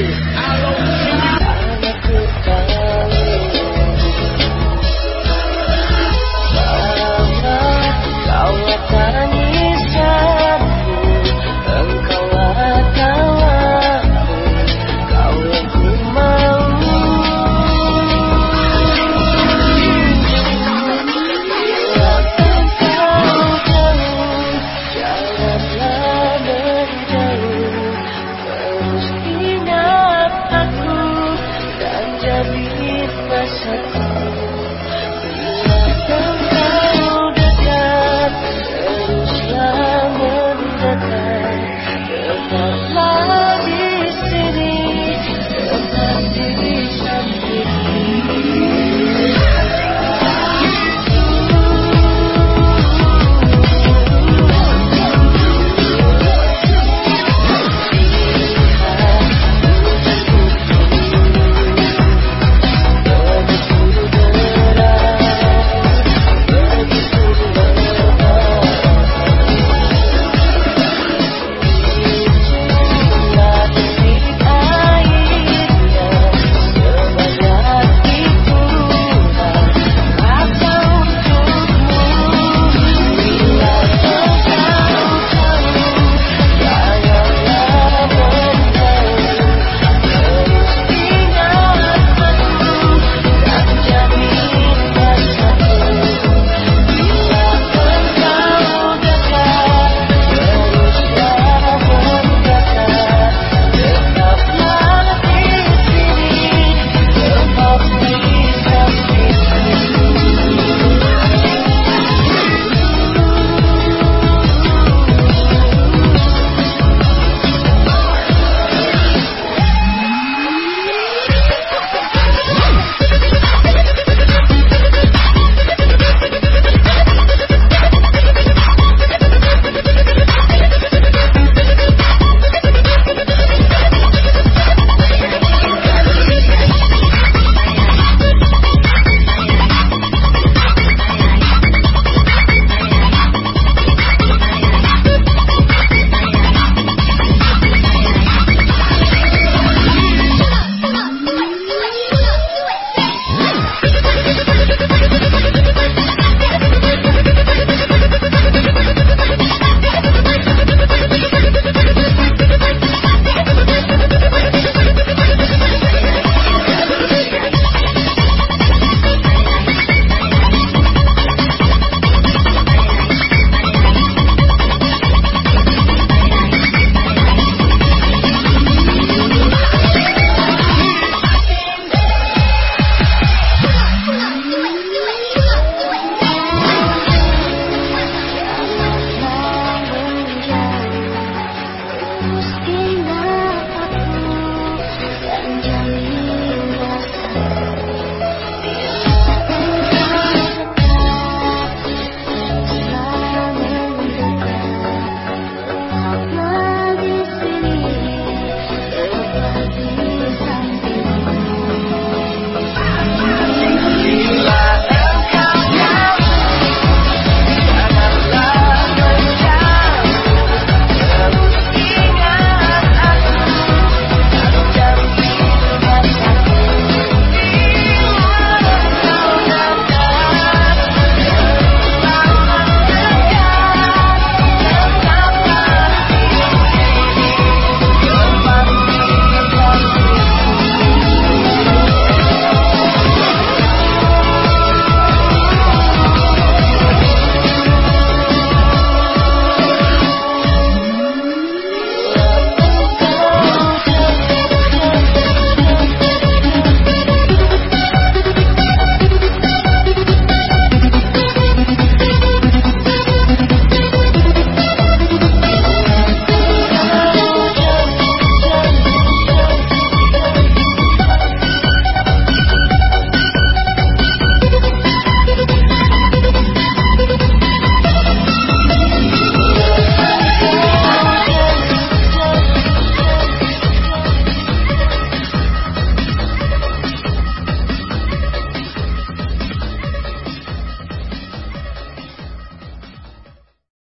Yeah.